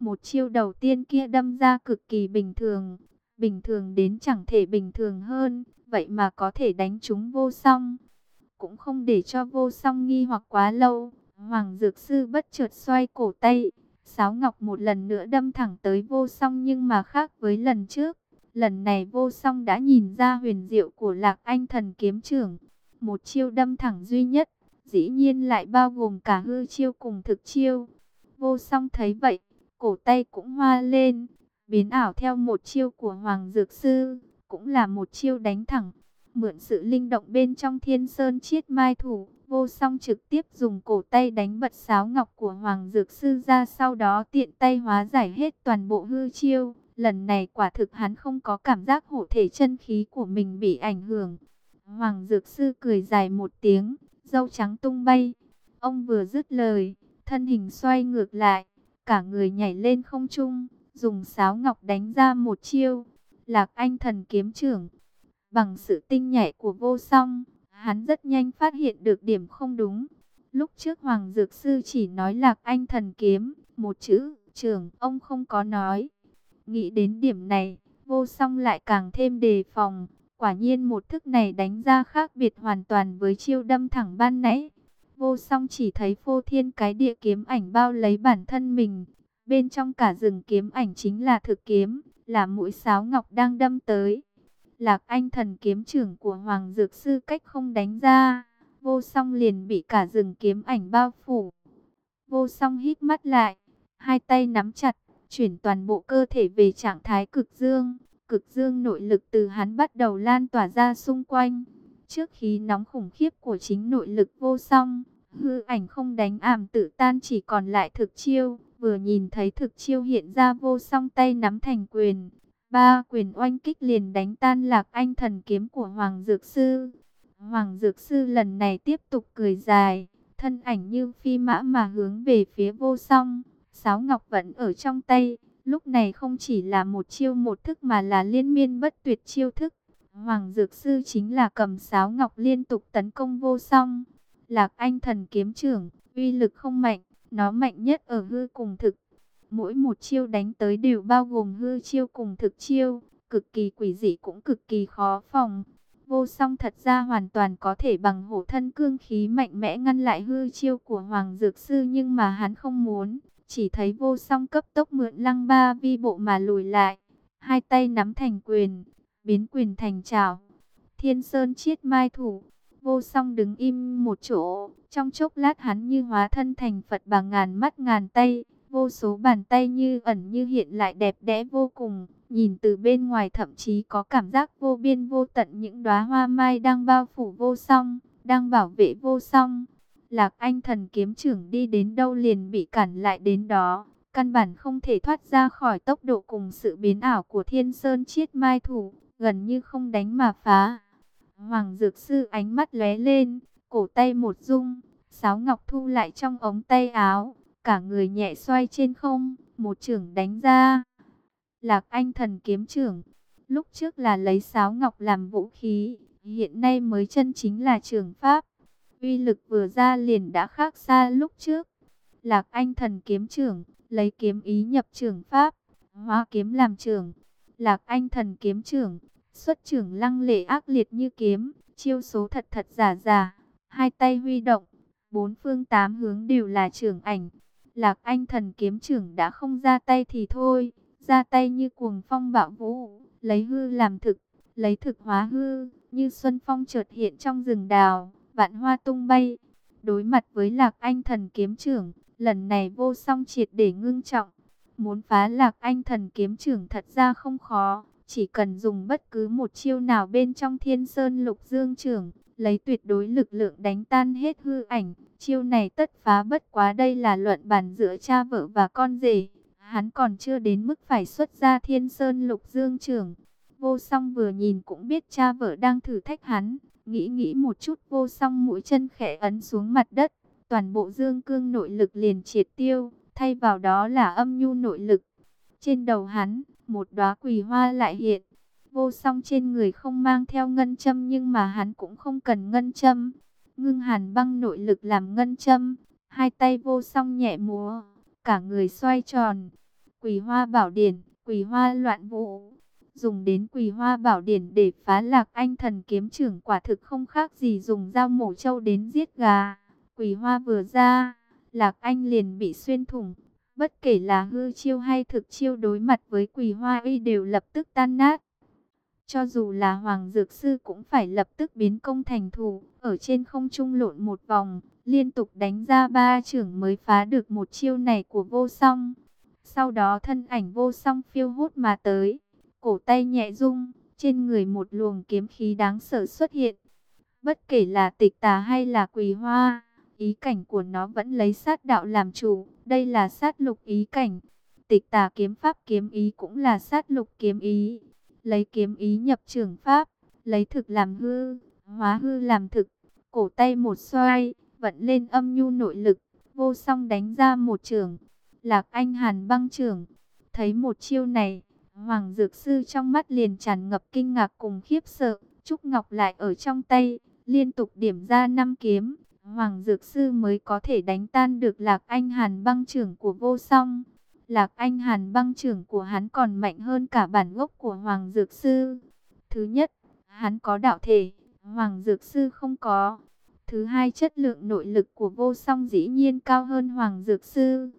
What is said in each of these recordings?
Một chiêu đầu tiên kia đâm ra cực kỳ bình thường, bình thường đến chẳng thể bình thường hơn, vậy mà có thể đánh chúng vô song. Cũng không để cho vô song nghi hoặc quá lâu, Hoàng Dược Sư bất chợt xoay cổ tay, Sáo Ngọc một lần nữa đâm thẳng tới vô song nhưng mà khác với lần trước. Lần này vô song đã nhìn ra huyền diệu của lạc anh thần kiếm trưởng. Một chiêu đâm thẳng duy nhất, dĩ nhiên lại bao gồm cả hư chiêu cùng thực chiêu. Vô song thấy vậy, cổ tay cũng hoa lên, biến ảo theo một chiêu của Hoàng Dược Sư, cũng là một chiêu đánh thẳng. Mượn sự linh động bên trong thiên sơn chiết mai thủ, vô song trực tiếp dùng cổ tay đánh bật sáo ngọc của Hoàng Dược Sư ra sau đó tiện tay hóa giải hết toàn bộ hư chiêu. Lần này quả thực hắn không có cảm giác hổ thể chân khí của mình bị ảnh hưởng. Hoàng Dược Sư cười dài một tiếng, dâu trắng tung bay. Ông vừa dứt lời, thân hình xoay ngược lại, cả người nhảy lên không trung, dùng sáo ngọc đánh ra một chiêu. Lạc Anh thần kiếm trưởng, bằng sự tinh nhạy của vô song, hắn rất nhanh phát hiện được điểm không đúng. Lúc trước Hoàng Dược Sư chỉ nói Lạc Anh thần kiếm, một chữ, trưởng, ông không có nói. Nghĩ đến điểm này, vô song lại càng thêm đề phòng. Quả nhiên một thức này đánh ra khác biệt hoàn toàn với chiêu đâm thẳng ban nãy. Vô song chỉ thấy phô thiên cái địa kiếm ảnh bao lấy bản thân mình. Bên trong cả rừng kiếm ảnh chính là thực kiếm, là mũi sáo ngọc đang đâm tới. Lạc anh thần kiếm trưởng của Hoàng Dược Sư cách không đánh ra. Vô song liền bị cả rừng kiếm ảnh bao phủ. Vô song hít mắt lại, hai tay nắm chặt, chuyển toàn bộ cơ thể về trạng thái cực dương. Cực dương nội lực từ hắn bắt đầu lan tỏa ra xung quanh. Trước khí nóng khủng khiếp của chính nội lực vô song, hư ảnh không đánh ảm tự tan chỉ còn lại thực chiêu. Vừa nhìn thấy thực chiêu hiện ra vô song tay nắm thành quyền. Ba quyền oanh kích liền đánh tan lạc anh thần kiếm của Hoàng Dược Sư. Hoàng Dược Sư lần này tiếp tục cười dài, thân ảnh như phi mã mà hướng về phía vô song. Sáo ngọc vẫn ở trong tay, lúc này không chỉ là một chiêu một thức mà là liên miên bất tuyệt chiêu thức. Hoàng Dược Sư chính là cầm sáo ngọc liên tục tấn công vô song. Lạc Anh thần kiếm trưởng, uy lực không mạnh, nó mạnh nhất ở hư cùng thực. Mỗi một chiêu đánh tới đều bao gồm hư chiêu cùng thực chiêu, cực kỳ quỷ dị cũng cực kỳ khó phòng. Vô song thật ra hoàn toàn có thể bằng hổ thân cương khí mạnh mẽ ngăn lại hư chiêu của Hoàng Dược Sư nhưng mà hắn không muốn. Chỉ thấy vô song cấp tốc mượn lăng ba vi bộ mà lùi lại. Hai tay nắm thành quyền, biến quyền thành trào. Thiên Sơn chiết mai thủ, vô song đứng im một chỗ. Trong chốc lát hắn như hóa thân thành Phật bằng ngàn mắt ngàn tay. Vô số bàn tay như ẩn như hiện lại đẹp đẽ vô cùng. Nhìn từ bên ngoài thậm chí có cảm giác vô biên vô tận những đóa hoa mai đang bao phủ vô song, đang bảo vệ vô song. Lạc Anh thần kiếm trưởng đi đến đâu liền bị cản lại đến đó. Căn bản không thể thoát ra khỏi tốc độ cùng sự biến ảo của thiên sơn chiết mai thủ, gần như không đánh mà phá. Hoàng Dược Sư ánh mắt lóe lên, cổ tay một rung, sáo ngọc thu lại trong ống tay áo, cả người nhẹ xoay trên không, một trưởng đánh ra. Lạc Anh thần kiếm trưởng, lúc trước là lấy sáo ngọc làm vũ khí, hiện nay mới chân chính là trường pháp uy lực vừa ra liền đã khác xa lúc trước. Lạc Anh thần kiếm trưởng, lấy kiếm ý nhập trưởng pháp, hóa kiếm làm trưởng. Lạc Anh thần kiếm trưởng, xuất trưởng lăng lệ ác liệt như kiếm, chiêu số thật thật giả giả, hai tay huy động, bốn phương tám hướng đều là trưởng ảnh. Lạc Anh thần kiếm trưởng đã không ra tay thì thôi, ra tay như cuồng phong bạo vũ, lấy hư làm thực, lấy thực hóa hư, như xuân phong chợt hiện trong rừng đào vạn hoa tung bay. Đối mặt với Lạc Anh thần kiếm trưởng, lần này vô song triệt để ngưng trọng. Muốn phá Lạc Anh thần kiếm trưởng thật ra không khó, chỉ cần dùng bất cứ một chiêu nào bên trong thiên sơn lục dương trưởng, lấy tuyệt đối lực lượng đánh tan hết hư ảnh. Chiêu này tất phá bất quá đây là luận bàn giữa cha vợ và con rể. Hắn còn chưa đến mức phải xuất ra thiên sơn lục dương trưởng. Vô song vừa nhìn cũng biết cha vợ đang thử thách hắn. Nghĩ nghĩ một chút vô song mũi chân khẽ ấn xuống mặt đất. Toàn bộ dương cương nội lực liền triệt tiêu. Thay vào đó là âm nhu nội lực. Trên đầu hắn, một đóa quỳ hoa lại hiện. Vô song trên người không mang theo ngân châm nhưng mà hắn cũng không cần ngân châm. Ngưng hàn băng nội lực làm ngân châm. Hai tay vô song nhẹ múa. Cả người xoay tròn. Quỳ Hoa Bảo Điển, Quỳ Hoa Loạn Vũ. Dùng đến Quỳ Hoa Bảo Điển để phá Lạc Anh thần kiếm trưởng quả thực không khác gì dùng dao mổ trâu đến giết gà. Quỳ Hoa vừa ra, Lạc Anh liền bị xuyên thủng. Bất kể là hư chiêu hay thực chiêu đối mặt với Quỳ Hoa y đều lập tức tan nát. Cho dù là Hoàng Dược Sư cũng phải lập tức biến công thành thủ, ở trên không trung lộn một vòng, liên tục đánh ra ba trưởng mới phá được một chiêu này của vô song. Sau đó thân ảnh vô song phiêu hút mà tới, cổ tay nhẹ rung, trên người một luồng kiếm khí đáng sợ xuất hiện. Bất kể là tịch tà hay là quỳ hoa, ý cảnh của nó vẫn lấy sát đạo làm chủ, đây là sát lục ý cảnh. Tịch tà kiếm pháp kiếm ý cũng là sát lục kiếm ý, lấy kiếm ý nhập trường pháp, lấy thực làm hư, hóa hư làm thực, cổ tay một xoay, vận lên âm nhu nội lực, vô song đánh ra một trường. Lạc Anh Hàn băng trường, thấy một chiêu này, Hoàng Dược Sư trong mắt liền tràn ngập kinh ngạc cùng khiếp sợ, Trúc Ngọc lại ở trong tay, liên tục điểm ra năm kiếm, Hoàng Dược Sư mới có thể đánh tan được Lạc Anh Hàn băng trưởng của vô song. Lạc Anh Hàn băng trưởng của hắn còn mạnh hơn cả bản gốc của Hoàng Dược Sư. Thứ nhất, hắn có đạo thể, Hoàng Dược Sư không có. Thứ hai, chất lượng nội lực của vô song dĩ nhiên cao hơn Hoàng Dược Sư.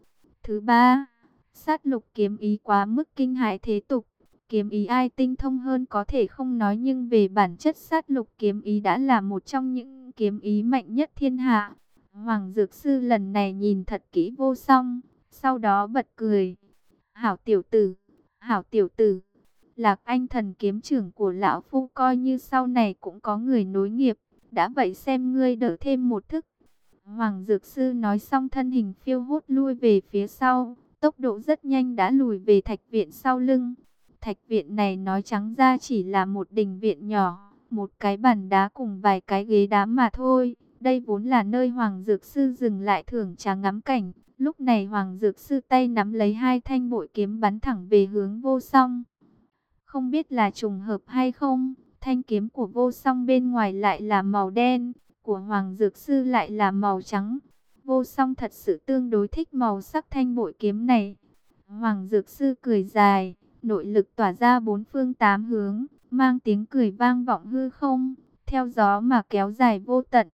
Thứ ba, sát lục kiếm ý quá mức kinh hại thế tục. Kiếm ý ai tinh thông hơn có thể không nói nhưng về bản chất sát lục kiếm ý đã là một trong những kiếm ý mạnh nhất thiên hạ. Hoàng Dược Sư lần này nhìn thật kỹ vô song, sau đó bật cười. Hảo tiểu tử, hảo tiểu tử, Lạc Anh thần kiếm trưởng của lão phu coi như sau này cũng có người nối nghiệp, đã vậy xem ngươi đỡ thêm một thức. Hoàng Dược Sư nói xong thân hình phiêu hốt lui về phía sau, tốc độ rất nhanh đã lùi về thạch viện sau lưng. Thạch viện này nói trắng ra chỉ là một đình viện nhỏ, một cái bàn đá cùng vài cái ghế đá mà thôi. Đây vốn là nơi Hoàng Dược Sư dừng lại thưởng trà ngắm cảnh. Lúc này Hoàng Dược Sư tay nắm lấy hai thanh bội kiếm bắn thẳng về hướng vô song. Không biết là trùng hợp hay không, thanh kiếm của vô song bên ngoài lại là màu đen, của Hoàng Dược Sư lại là màu trắng. Vô song thật sự tương đối thích màu sắc thanh bội kiếm này. Hoàng Dược Sư cười dài, nội lực tỏa ra bốn phương tám hướng, mang tiếng cười vang vọng hư không, theo gió mà kéo dài vô tận.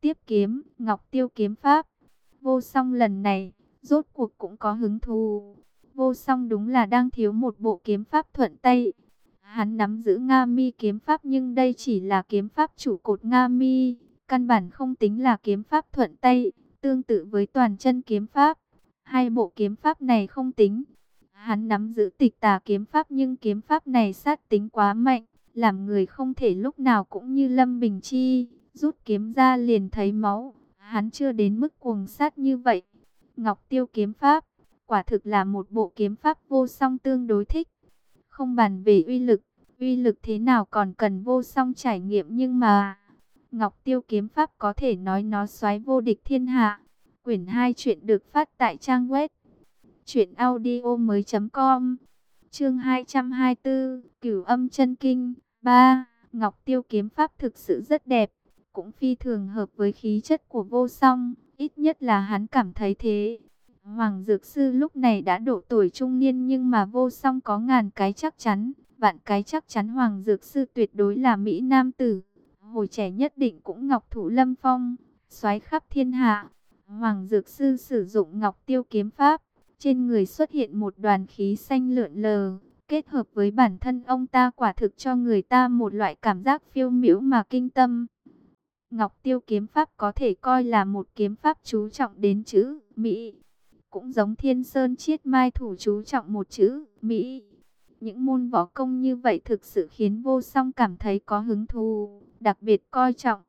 Tiếp kiếm, Ngọc Tiêu kiếm pháp. Vô song lần này, rốt cuộc cũng có hứng thú. Vô song đúng là đang thiếu một bộ kiếm pháp thuận tay. Hắn nắm giữ Nga mi kiếm pháp nhưng đây chỉ là kiếm pháp chủ cột Nga mi, căn bản không tính là kiếm pháp thuận tay, tương tự với toàn chân kiếm pháp. Hai bộ kiếm pháp này không tính. Hắn nắm giữ tịch tà kiếm pháp nhưng kiếm pháp này sát tính quá mạnh, làm người không thể lúc nào cũng như Lâm Bình Chi, rút kiếm ra liền thấy máu. Hắn chưa đến mức cuồng sát như vậy. Ngọc Tiêu kiếm pháp, quả thực là một bộ kiếm pháp vô song tương đối thích. Không bàn về uy lực, uy lực thế nào còn cần vô song trải nghiệm nhưng mà... Ngọc Tiêu kiếm pháp có thể nói nó xoáy vô địch thiên hạ. Quyển 2 chuyện được phát tại trang web truyệnaudiomoi.com. Chương 224, Cửu Âm Chân Kinh 3. Ngọc Tiêu kiếm pháp thực sự rất đẹp, cũng phi thường hợp với khí chất của Vô Song, ít nhất là hắn cảm thấy thế. Hoàng Dược Sư lúc này đã độ tuổi trung niên nhưng mà Vô Song có ngàn cái chắc chắn, vạn cái chắc chắn Hoàng Dược Sư tuyệt đối là Mỹ Nam Tử. Hồi trẻ nhất định cũng Ngọc Thủ Lâm Phong, xoáy khắp thiên hạ. Hoàng Dược Sư sử dụng Ngọc Tiêu kiếm pháp, trên người xuất hiện một đoàn khí xanh lượn lờ, kết hợp với bản thân ông ta quả thực cho người ta một loại cảm giác phiêu miễu mà kinh tâm. Ngọc Tiêu kiếm pháp có thể coi là một kiếm pháp chú trọng đến chữ Mỹ, cũng giống Thiên Sơn Chiết Mai thủ chú trọng một chữ Mỹ. Những môn võ công như vậy thực sự khiến vô song cảm thấy có hứng thú, đặc biệt coi trọng.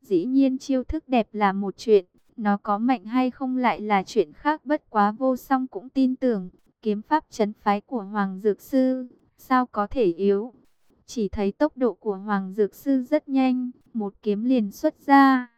Dĩ nhiên chiêu thức đẹp là một chuyện, nó có mạnh hay không lại là chuyện khác bất quá vô song cũng tin tưởng. Kiếm pháp chấn phái của Hoàng Dược Sư, sao có thể yếu? Chỉ thấy tốc độ của Hoàng Dược Sư rất nhanh, một kiếm liền xuất ra.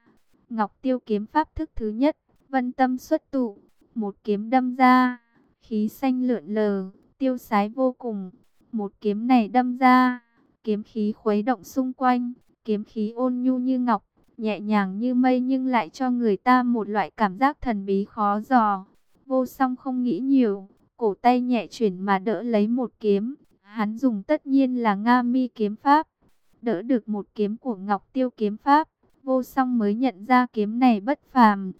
Ngọc Tiêu kiếm pháp thức thứ nhất, vân tâm xuất tụ, một kiếm đâm ra, khí xanh lượn lờ, tiêu sái vô cùng. Một kiếm này đâm ra, kiếm khí khuấy động xung quanh, kiếm khí ôn nhu như ngọc, nhẹ nhàng như mây nhưng lại cho người ta một loại cảm giác thần bí khó dò. Vô song không nghĩ nhiều, cổ tay nhẹ chuyển mà đỡ lấy một kiếm. Hắn dùng tất nhiên là Nga mi kiếm pháp, đỡ được một kiếm của Ngọc Tiêu kiếm pháp. Vô song mới nhận ra kiếm này bất phàm.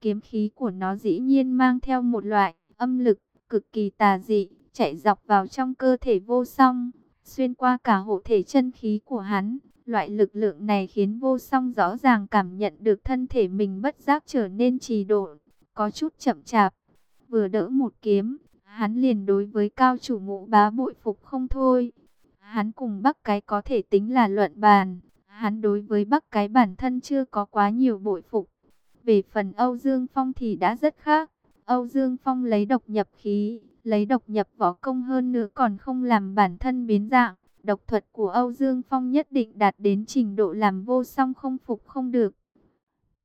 Kiếm khí của nó dĩ nhiên mang theo một loại âm lực cực kỳ tà dị, chạy dọc vào trong cơ thể vô song, xuyên qua cả hộ thể chân khí của hắn. Loại lực lượng này khiến vô song rõ ràng cảm nhận được thân thể mình bất giác trở nên trì độ, có chút chậm chạp. Vừa đỡ một kiếm, hắn liền đối với cao chủ ngũ bá bội phục không thôi. Hắn cùng bắc cái có thể tính là luận bàn, hắn đối với bắc cái bản thân chưa có quá nhiều bội phục. Về phần Âu Dương Phong thì đã rất khác. Âu Dương Phong lấy độc nhập khí, lấy độc nhập võ công hơn nữa còn không làm bản thân biến dạng. Độc thuật của Âu Dương Phong nhất định đạt đến trình độ làm vô song không phục không được.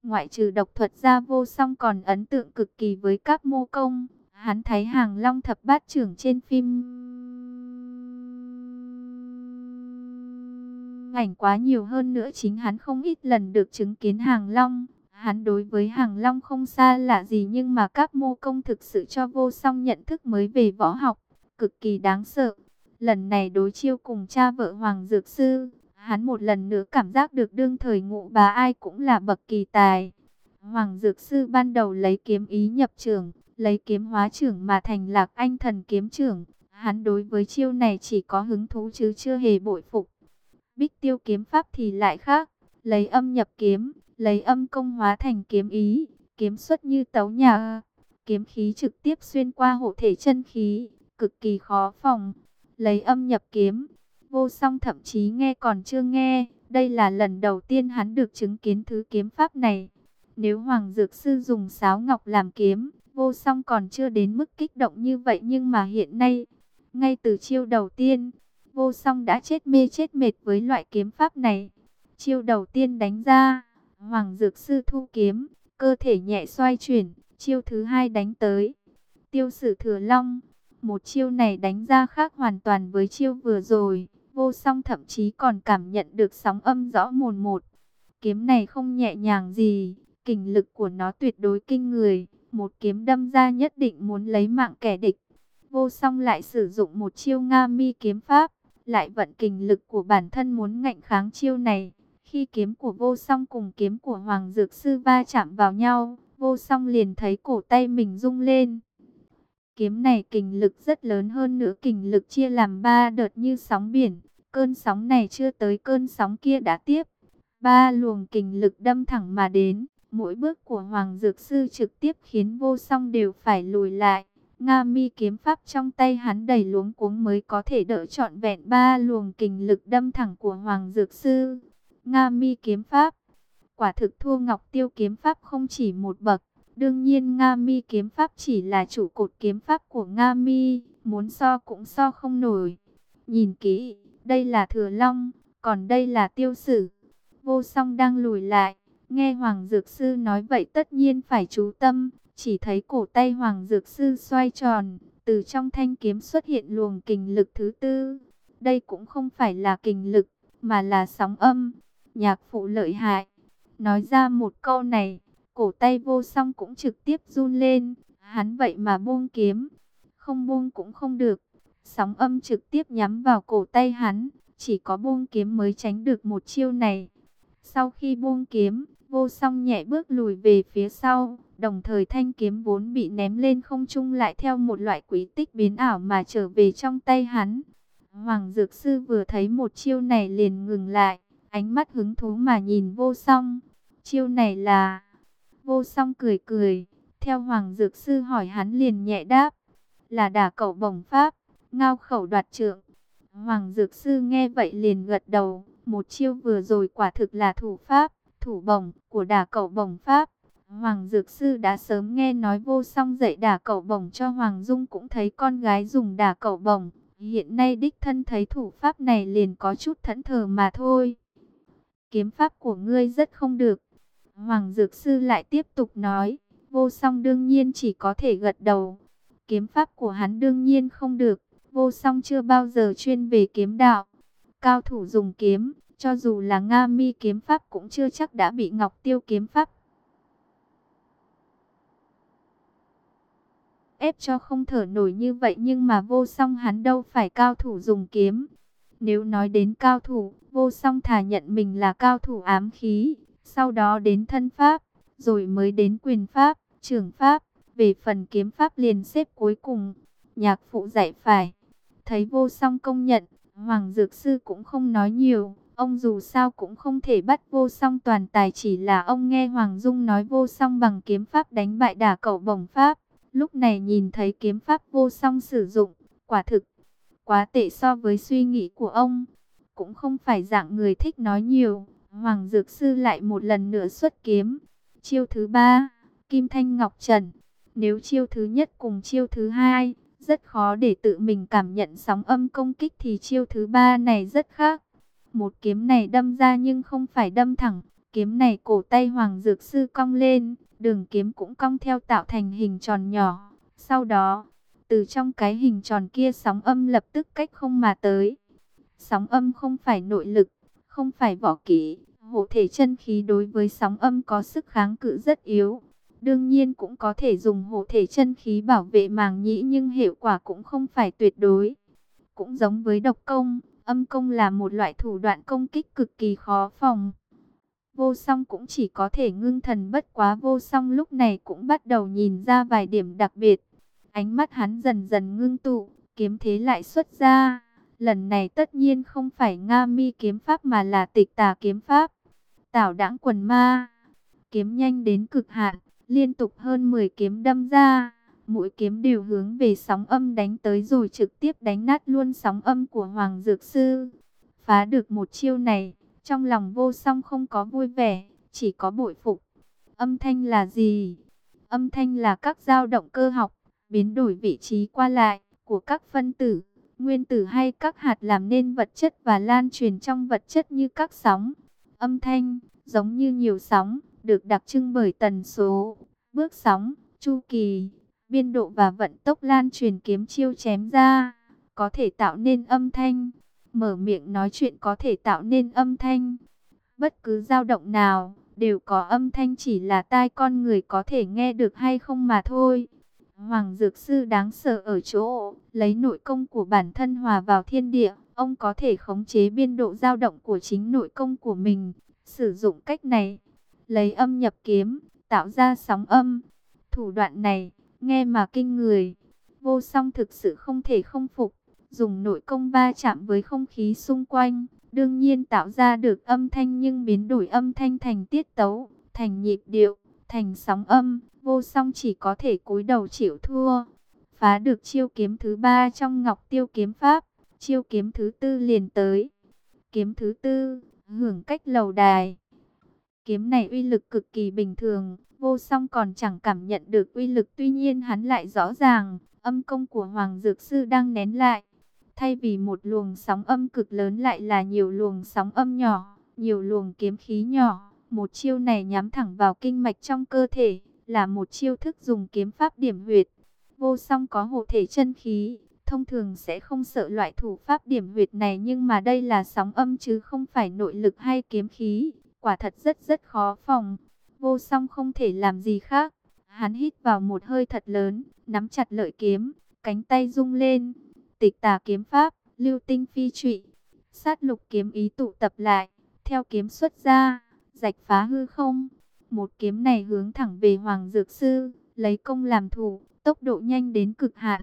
Ngoại trừ độc thuật ra vô song còn ấn tượng cực kỳ với các mô công. Hắn thấy hàng long thập bát trưởng trên phim ảnh quá nhiều hơn nữa chính hắn không ít lần được chứng kiến hàng long. Hắn đối với hàng long không xa lạ gì nhưng mà các mô công thực sự cho vô song nhận thức mới về võ học, cực kỳ đáng sợ. Lần này đối chiêu cùng cha vợ Hoàng Dược Sư, hắn một lần nữa cảm giác được đương thời ngụ bà ai cũng là bậc kỳ tài. Hoàng Dược Sư ban đầu lấy kiếm ý nhập trường, lấy kiếm hóa trưởng mà thành lạc anh thần kiếm trưởng. Hắn đối với chiêu này chỉ có hứng thú chứ chưa hề bội phục. Bích tiêu kiếm pháp thì lại khác, lấy âm nhập kiếm, lấy âm công hóa thành kiếm ý, kiếm xuất như tấu nhà, kiếm khí trực tiếp xuyên qua hộ thể chân khí, cực kỳ khó phòng, lấy âm nhập kiếm. Vô song thậm chí nghe còn chưa nghe, đây là lần đầu tiên hắn được chứng kiến thứ kiếm pháp này. Nếu Hoàng Dược Sư dùng sáo ngọc làm kiếm, vô song còn chưa đến mức kích động như vậy nhưng mà hiện nay, ngay từ chiêu đầu tiên, vô song đã chết mê chết mệt với loại kiếm pháp này. Chiêu đầu tiên đánh ra, Hoàng Dược Sư thu kiếm, cơ thể nhẹ xoay chuyển, chiêu thứ hai đánh tới. Tiêu sử thừa long, một chiêu này đánh ra khác hoàn toàn với chiêu vừa rồi. Vô song thậm chí còn cảm nhận được sóng âm rõ mồn một. Kiếm này không nhẹ nhàng gì, kình lực của nó tuyệt đối kinh người. Một kiếm đâm ra nhất định muốn lấy mạng kẻ địch. Vô song lại sử dụng một chiêu Nga mi kiếm pháp, lại vận kình lực của bản thân muốn ngạnh kháng chiêu này. Khi kiếm của vô song cùng kiếm của Hoàng Dược Sư va chạm vào nhau, vô song liền thấy cổ tay mình rung lên. Kiếm này kình lực rất lớn hơn nữa, kình lực chia làm ba đợt như sóng biển. Cơn sóng này chưa tới cơn sóng kia đã tiếp. Ba luồng kình lực đâm thẳng mà đến. Mỗi bước của Hoàng Dược Sư trực tiếp khiến vô song đều phải lùi lại. Nga mi kiếm pháp trong tay hắn đầy luống cuống mới có thể đỡ trọn vẹn ba luồng kình lực đâm thẳng của Hoàng Dược Sư. Nga mi kiếm pháp. Quả thực thua Ngọc Tiêu kiếm pháp không chỉ một bậc. Đương nhiên Nga mi kiếm pháp chỉ là chủ cột kiếm pháp của Nga mi, muốn so cũng so không nổi. Nhìn kỹ, đây là Thừa Long, còn đây là Tiêu Sử. Vô song đang lùi lại, nghe Hoàng Dược Sư nói vậy tất nhiên phải chú tâm, chỉ thấy cổ tay Hoàng Dược Sư xoay tròn, từ trong thanh kiếm xuất hiện luồng kình lực thứ tư. Đây cũng không phải là kình lực, mà là sóng âm nhạc phụ lợi hại. Nói ra một câu này, cổ tay vô song cũng trực tiếp run lên, hắn vậy mà buông kiếm, không buông cũng không được. Sóng âm trực tiếp nhắm vào cổ tay hắn, chỉ có buông kiếm mới tránh được một chiêu này. Sau khi buông kiếm, vô song nhẹ bước lùi về phía sau, đồng thời thanh kiếm vốn bị ném lên không trung lại theo một loại quý tích biến ảo mà trở về trong tay hắn. Hoàng Dược Sư vừa thấy một chiêu này liền ngừng lại, ánh mắt hứng thú mà nhìn vô song. Chiêu này là... Vô song cười cười, theo Hoàng Dược Sư hỏi hắn liền nhẹ đáp. Là đả cậu bổng pháp, ngao khẩu đoạt trượng. Hoàng Dược Sư nghe vậy liền gật đầu. Một chiêu vừa rồi quả thực là thủ pháp, thủ bổng của đả cậu bổng pháp. Hoàng Dược Sư đã sớm nghe nói vô song dạy đả cậu bổng cho Hoàng Dung cũng thấy con gái dùng đả cậu bổng. Hiện nay đích thân thấy thủ pháp này liền có chút thẫn thờ mà thôi kiếm pháp của ngươi rất không được. Hoàng Dược Sư lại tiếp tục nói, vô song đương nhiên chỉ có thể gật đầu. Kiếm pháp của hắn đương nhiên không được, vô song chưa bao giờ chuyên về kiếm đạo. Cao thủ dùng kiếm, cho dù là Nga mi kiếm pháp cũng chưa chắc đã bị Ngọc Tiêu kiếm pháp. ép cho không thở nổi như vậy nhưng mà vô song hắn đâu phải cao thủ dùng kiếm. Nếu nói đến cao thủ, vô song thà nhận mình là cao thủ ám khí, sau đó đến thân pháp, rồi mới đến quyền pháp, trưởng pháp, về phần kiếm pháp liền xếp cuối cùng. Nhạc phụ dạy phải, thấy vô song công nhận, Hoàng Dược Sư cũng không nói nhiều. Ông dù sao cũng không thể bắt vô song toàn tài chỉ là ông nghe Hoàng Dung nói vô song bằng kiếm pháp đánh bại đả cậu bổng pháp. Lúc này nhìn thấy kiếm pháp vô song sử dụng, quả thực, quá tệ so với suy nghĩ của ông. Cũng không phải dạng người thích nói nhiều, Hoàng Dược Sư lại một lần nữa xuất kiếm. Chiêu thứ ba, Kim Thanh Ngọc Trần. Nếu chiêu thứ nhất cùng chiêu thứ hai, rất khó để tự mình cảm nhận sóng âm công kích thì chiêu thứ ba này rất khác. Một kiếm này đâm ra nhưng không phải đâm thẳng, kiếm này cổ tay Hoàng Dược Sư cong lên, đường kiếm cũng cong theo tạo thành hình tròn nhỏ. Sau đó, từ trong cái hình tròn kia sóng âm lập tức cách không mà tới. Sóng âm không phải nội lực, không phải võ kỹ, hộ thể chân khí đối với sóng âm có sức kháng cự rất yếu. Đương nhiên cũng có thể dùng hộ thể chân khí bảo vệ màng nhĩ nhưng hiệu quả cũng không phải tuyệt đối. Cũng giống với độc công, âm công là một loại thủ đoạn công kích cực kỳ khó phòng. Vô song cũng chỉ có thể ngưng thần bất quá vô song lúc này cũng bắt đầu nhìn ra vài điểm đặc biệt. Ánh mắt hắn dần dần ngưng tụ, kiếm thế lại xuất ra. Lần này tất nhiên không phải Nga mi kiếm pháp mà là tịch tà kiếm pháp. Tảo đãng quần ma. Kiếm nhanh đến cực hạn, liên tục hơn 10 kiếm đâm ra. Mỗi kiếm đều hướng về sóng âm đánh tới rồi trực tiếp đánh nát luôn sóng âm của Hoàng Dược Sư. Phá được một chiêu này, trong lòng vô song không có vui vẻ, chỉ có bội phục. Âm thanh là gì? Âm thanh là các dao động cơ học, biến đổi vị trí qua lại của các phân tử, nguyên tử hay các hạt làm nên vật chất và lan truyền trong vật chất như các sóng. Âm thanh, giống như nhiều sóng, được đặc trưng bởi tần số, bước sóng, chu kỳ, biên độ và vận tốc lan truyền kiếm chiêu chém ra, có thể tạo nên âm thanh. Mở miệng nói chuyện có thể tạo nên âm thanh. Bất cứ dao động nào, đều có âm thanh chỉ là tai con người có thể nghe được hay không mà thôi. Hoàng Dược Sư đáng sợ ở chỗ, lấy nội công của bản thân hòa vào thiên địa, ông có thể khống chế biên độ dao động của chính nội công của mình. Sử dụng cách này, lấy âm nhập kiếm, tạo ra sóng âm. Thủ đoạn này, nghe mà kinh người, vô song thực sự không thể không phục. Dùng nội công va chạm với không khí xung quanh, đương nhiên tạo ra được âm thanh nhưng biến đổi âm thanh thành tiết tấu, thành nhịp điệu, thành sóng âm, vô song chỉ có thể cúi đầu chịu thua. Phá được chiêu kiếm thứ ba trong ngọc tiêu kiếm pháp, chiêu kiếm thứ tư liền tới. Kiếm thứ tư, hưởng cách lầu đài. Kiếm này uy lực cực kỳ bình thường, vô song còn chẳng cảm nhận được uy lực tuy nhiên hắn lại rõ ràng, âm công của Hoàng Dược Sư đang nén lại. Thay vì một luồng sóng âm cực lớn lại là nhiều luồng sóng âm nhỏ, nhiều luồng kiếm khí nhỏ. Một chiêu này nhắm thẳng vào kinh mạch trong cơ thể, là một chiêu thức dùng kiếm pháp điểm huyệt. Vô song có hộ thể chân khí, thông thường sẽ không sợ loại thủ pháp điểm huyệt này nhưng mà đây là sóng âm chứ không phải nội lực hay kiếm khí. Quả thật rất rất khó phòng. Vô song không thể làm gì khác. Hắn hít vào một hơi thật lớn, nắm chặt lợi kiếm, cánh tay rung lên. Tịch tà kiếm pháp, lưu tinh phi trụy. Sát lục kiếm ý tụ tập lại, theo kiếm xuất ra, rạch phá hư không. Một kiếm này hướng thẳng về Hoàng Dược Sư, lấy công làm thủ, tốc độ nhanh đến cực hạn.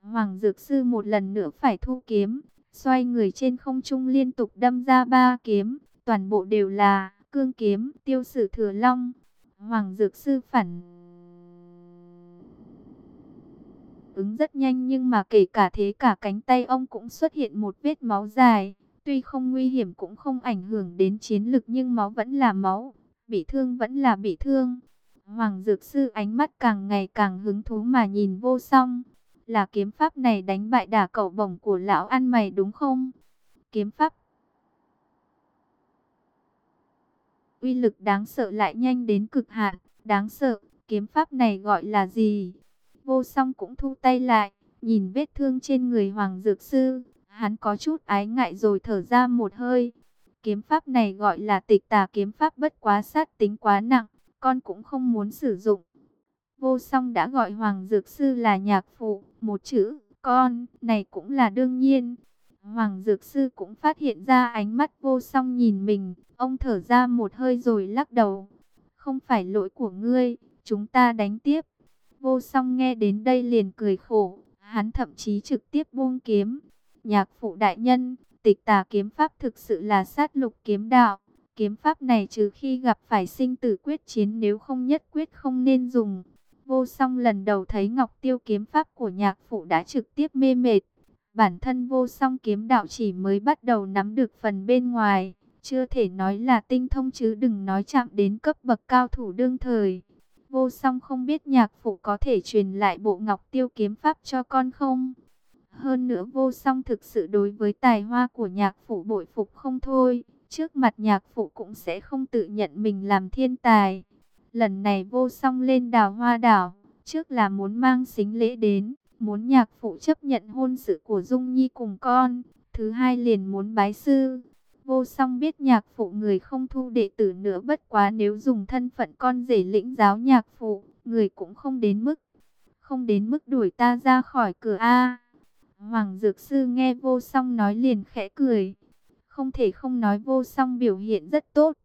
Hoàng Dược Sư một lần nữa phải thu kiếm, xoay người trên không trung liên tục đâm ra ba kiếm, toàn bộ đều là cương kiếm, tiêu sử thừa long. Hoàng Dược Sư phản ứng rất nhanh nhưng mà kể cả thế cả cánh tay ông cũng xuất hiện một vết máu dài. Tuy không nguy hiểm cũng không ảnh hưởng đến chiến lực nhưng máu vẫn là máu, bị thương vẫn là bị thương. Hoàng Dược Sư ánh mắt càng ngày càng hứng thú mà nhìn vô song. Là kiếm pháp này đánh bại đả cậu bổng của lão ăn mày đúng không? Kiếm pháp uy lực đáng sợ lại nhanh đến cực hạn, đáng sợ, kiếm pháp này gọi là gì? Vô song cũng thu tay lại, nhìn vết thương trên người Hoàng Dược Sư, hắn có chút ái ngại rồi thở ra một hơi. Kiếm pháp này gọi là tịch tà kiếm pháp bất quá sát tính quá nặng, con cũng không muốn sử dụng. Vô song đã gọi Hoàng Dược Sư là nhạc phụ, một chữ, con, này cũng là đương nhiên. Hoàng Dược Sư cũng phát hiện ra ánh mắt vô song nhìn mình, ông thở ra một hơi rồi lắc đầu. Không phải lỗi của ngươi, chúng ta đánh tiếp. Vô song nghe đến đây liền cười khổ, hắn thậm chí trực tiếp buông kiếm. Nhạc phụ đại nhân, tịch tà kiếm pháp thực sự là sát lục kiếm đạo. Kiếm pháp này trừ khi gặp phải sinh tử quyết chiến nếu không nhất quyết không nên dùng. Vô song lần đầu thấy ngọc tiêu kiếm pháp của nhạc phụ đã trực tiếp mê mệt. Bản thân vô song kiếm đạo chỉ mới bắt đầu nắm được phần bên ngoài. Chưa thể nói là tinh thông chứ đừng nói chạm đến cấp bậc cao thủ đương thời. Vô song không biết nhạc phụ có thể truyền lại bộ ngọc tiêu kiếm pháp cho con không? Hơn nữa vô song thực sự đối với tài hoa của nhạc phụ bội phục không thôi. Trước mặt nhạc phụ cũng sẽ không tự nhận mình làm thiên tài. Lần này vô song lên đào hoa đảo. Trước là muốn mang xính lễ đến. Muốn nhạc phụ chấp nhận hôn sự của Dung Nhi cùng con. Thứ hai liền muốn bái sư. Vô song biết nhạc phụ người không thu đệ tử nữa bất quá nếu dùng thân phận con rể lĩnh giáo nhạc phụ. Người cũng không đến mức. Không đến mức đuổi ta ra khỏi cửa A. Hoàng Dược Sư nghe vô song nói liền khẽ cười. Không thể không nói vô song biểu hiện rất tốt.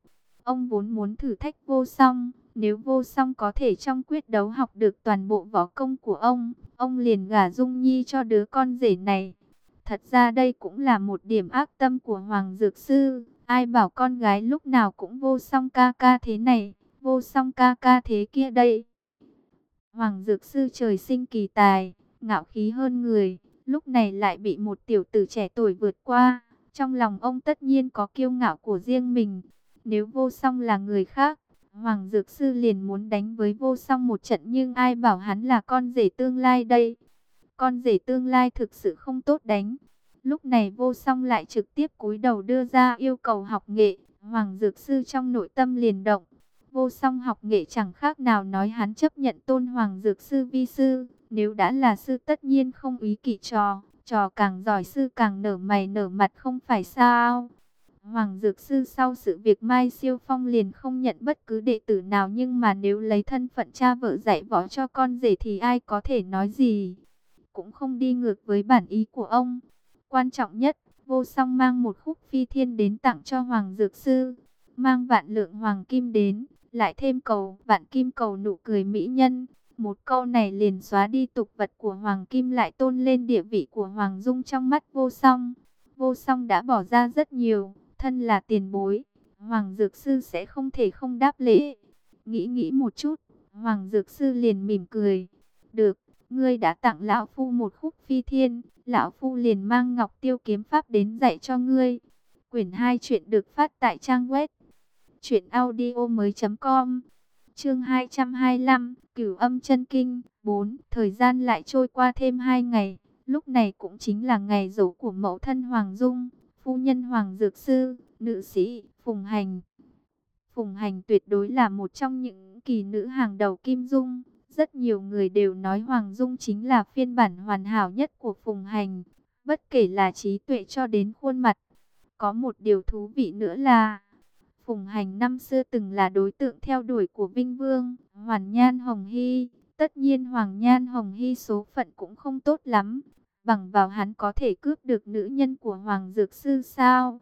Ông vốn muốn thử thách vô song. Nếu vô song có thể trong quyết đấu học được toàn bộ võ công của ông, ông liền gả Dung Nhi cho đứa con rể này. Thật ra đây cũng là một điểm ác tâm của Hoàng Dược Sư. Ai bảo con gái lúc nào cũng vô song ca ca thế này, vô song ca ca thế kia đây. Hoàng Dược Sư trời sinh kỳ tài, ngạo khí hơn người, lúc này lại bị một tiểu tử trẻ tuổi vượt qua. Trong lòng ông tất nhiên có kiêu ngạo của riêng mình. Nếu vô song là người khác, Hoàng Dược Sư liền muốn đánh với vô song một trận nhưng ai bảo hắn là con rể tương lai đây. Con rể tương lai thực sự không tốt đánh. Lúc này vô song lại trực tiếp cúi đầu đưa ra yêu cầu học nghệ. Hoàng Dược Sư trong nội tâm liền động. Vô song học nghệ chẳng khác nào nói hắn chấp nhận tôn Hoàng Dược Sư vi sư. Nếu đã là sư tất nhiên không ý kỵ trò. Trò càng giỏi sư càng nở mày nở mặt không phải sao. Hoàng Dược Sư sau sự việc Mai Siêu Phong liền không nhận bất cứ đệ tử nào nhưng mà nếu lấy thân phận cha vợ dạy võ cho con rể thì ai có thể nói gì. Cũng không đi ngược với bản ý của ông. Quan trọng nhất, vô song mang một khúc phi thiên đến tặng cho Hoàng Dược Sư. Mang vạn lượng hoàng kim đến, lại thêm cầu vạn kim cầu nụ cười mỹ nhân. Một câu này liền xóa đi tục vật của Hoàng Kim lại tôn lên địa vị của Hoàng Dung trong mắt vô song. Vô song đã bỏ ra rất nhiều thân là tiền bối, Hoàng Dược Sư sẽ không thể không đáp lễ. Nghĩ nghĩ một chút, Hoàng Dược Sư liền mỉm cười. Được, ngươi đã tặng Lão Phu một khúc phi thiên, Lão Phu liền mang Ngọc Tiêu Kiếm Pháp đến dạy cho ngươi. Quyển 2 chuyện được phát tại trang web chuyểnaudio.com Chương 225, Cửu Âm Chân Kinh 4. Thời gian lại trôi qua thêm 2 ngày, lúc này cũng chính là ngày dỗ của mẫu thân Hoàng Dung phu nhân Hoàng Dược Sư, nữ sĩ Phùng Hành. Phùng Hành tuyệt đối là một trong những kỳ nữ hàng đầu Kim Dung. Rất nhiều người đều nói Hoàng Dung chính là phiên bản hoàn hảo nhất của Phùng Hành. Bất kể là trí tuệ cho đến khuôn mặt. Có một điều thú vị nữa là... Phùng Hành năm xưa từng là đối tượng theo đuổi của Vinh Vương, Hoàn Nhan Hồng Hy. Tất nhiên Hoàng Nhan Hồng Hy số phận cũng không tốt lắm bằng vào hắn có thể cướp được nữ nhân của Hoàng Dược Sư sao?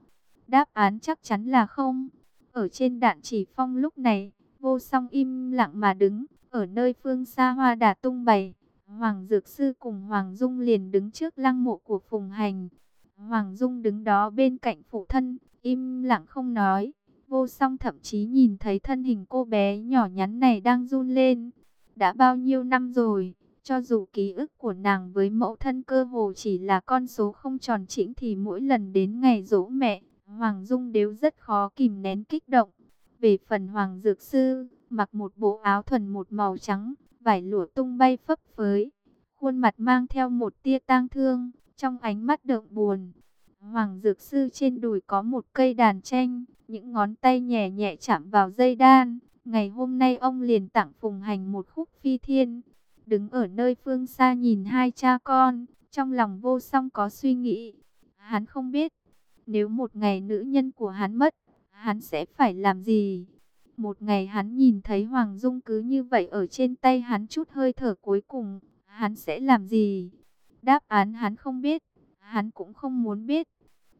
Đáp án chắc chắn là không. Ở trên đạn chỉ phong lúc này, vô song im lặng mà đứng, ở nơi phương xa hoa đà tung bày. Hoàng Dược Sư cùng Hoàng Dung liền đứng trước lăng mộ của Phùng Hành. Hoàng Dung đứng đó bên cạnh phụ thân, im lặng không nói. Vô song thậm chí nhìn thấy thân hình cô bé nhỏ nhắn này đang run lên. Đã bao nhiêu năm rồi, cho dù ký ức của nàng với mẫu thân cơ hồ chỉ là con số không tròn chỉnh thì mỗi lần đến ngày dỗ mẹ, Hoàng Dung đều rất khó kìm nén kích động. Về phần Hoàng Dược Sư, mặc một bộ áo thuần một màu trắng, vải lụa tung bay phấp phới, khuôn mặt mang theo một tia tang thương, trong ánh mắt đượm buồn. Hoàng Dược Sư trên đùi có một cây đàn tranh, những ngón tay nhẹ nhẹ chạm vào dây đan. Ngày hôm nay ông liền tặng Phùng Hành một khúc phi thiên, đứng ở nơi phương xa nhìn hai cha con, trong lòng vô song có suy nghĩ. Hắn không biết, nếu một ngày nữ nhân của hắn mất, hắn sẽ phải làm gì? Một ngày hắn nhìn thấy Hoàng Dung cứ như vậy ở trên tay hắn chút hơi thở cuối cùng, hắn sẽ làm gì? Đáp án hắn không biết, hắn cũng không muốn biết.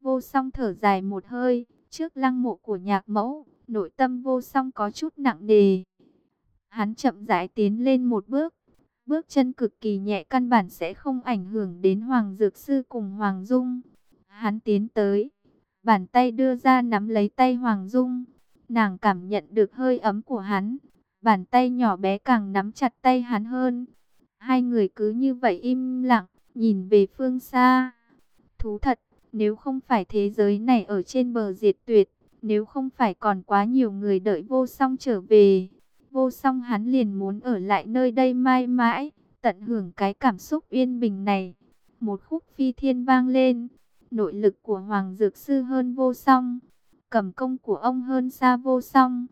Vô song thở dài một hơi, trước lăng mộ của nhạc mẫu, nội tâm vô song có chút nặng nề. Hắn chậm rãi tiến lên một bước, bước chân cực kỳ nhẹ căn bản sẽ không ảnh hưởng đến Hoàng Dược Sư cùng Hoàng Dung. Hắn tiến tới, bàn tay đưa ra nắm lấy tay Hoàng Dung. Nàng cảm nhận được hơi ấm của hắn, bàn tay nhỏ bé càng nắm chặt tay hắn hơn. Hai người cứ như vậy im lặng, nhìn về phương xa. Thú thật, nếu không phải thế giới này ở trên bờ diệt tuyệt, nếu không phải còn quá nhiều người đợi vô song trở về, vô song hắn liền muốn ở lại nơi đây mãi mãi, tận hưởng cái cảm xúc yên bình này. Một khúc phi thiên vang lên, nội lực của Hoàng Dược Sư hơn vô song, cầm công của ông hơn xa vô song,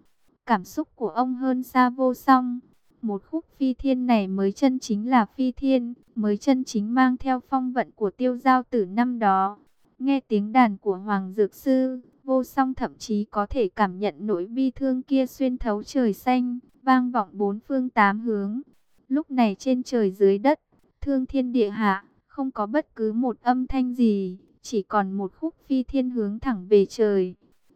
cảm xúc của ông hơn xa vô song. Một khúc phi thiên này mới chân chính là phi thiên, mới chân chính mang theo phong vận của tiêu giao tử năm đó. Nghe tiếng đàn của Hoàng Dược Sư, vô song thậm chí có thể cảm nhận nỗi bi thương kia xuyên thấu trời xanh, vang vọng bốn phương tám hướng. Lúc này trên trời dưới đất, thương thiên địa hạ, không có bất cứ một âm thanh gì, chỉ còn một khúc phi thiên hướng thẳng về trời.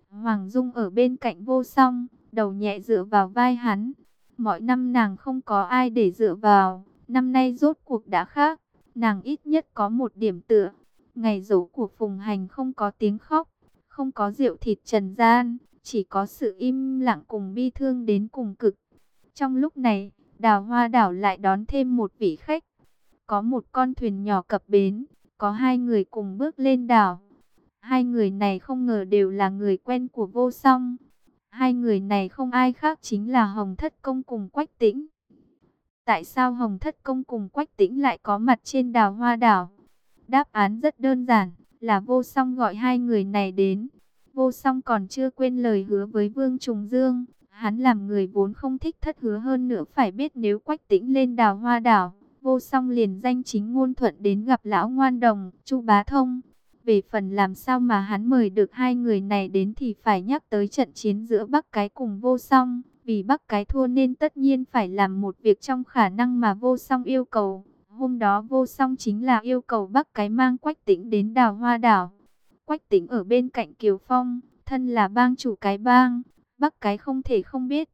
Hoàng Dung ở bên cạnh vô song, đầu nhẹ dựa vào vai hắn. Mọi năm nàng không có ai để dựa vào, năm nay rốt cuộc đã khác. Nàng ít nhất có một điểm tựa. Ngày dỗ của Phùng Hành không có tiếng khóc, không có rượu thịt trần gian, chỉ có sự im lặng cùng bi thương đến cùng cực. Trong lúc này, đào hoa đảo lại đón thêm một vị khách. Có một con thuyền nhỏ cập bến, có hai người cùng bước lên đảo. Hai người này không ngờ đều là người quen của vô song. Hai người này không ai khác chính là Hồng Thất Công cùng Quách Tĩnh. Tại sao Hồng Thất Công cùng Quách Tĩnh lại có mặt trên đào hoa đảo? Đáp án rất đơn giản, là vô song gọi hai người này đến. Vô song còn chưa quên lời hứa với Vương Trùng Dương. Hắn làm người vốn không thích thất hứa hơn nữa phải biết nếu Quách Tĩnh lên đào hoa đảo. Vô song liền danh chính ngôn thuận đến gặp lão ngoan đồng, Chu Bá Thông. Về phần làm sao mà hắn mời được hai người này đến thì phải nhắc tới trận chiến giữa Bắc Cái cùng vô song. Vì Bắc Cái thua nên tất nhiên phải làm một việc trong khả năng mà vô song yêu cầu. Hôm đó vô song chính là yêu cầu Bắc Cái mang Quách Tĩnh đến đào hoa đảo. Quách Tĩnh ở bên cạnh Kiều Phong, thân là bang chủ cái bang, Bắc Cái không thể không biết.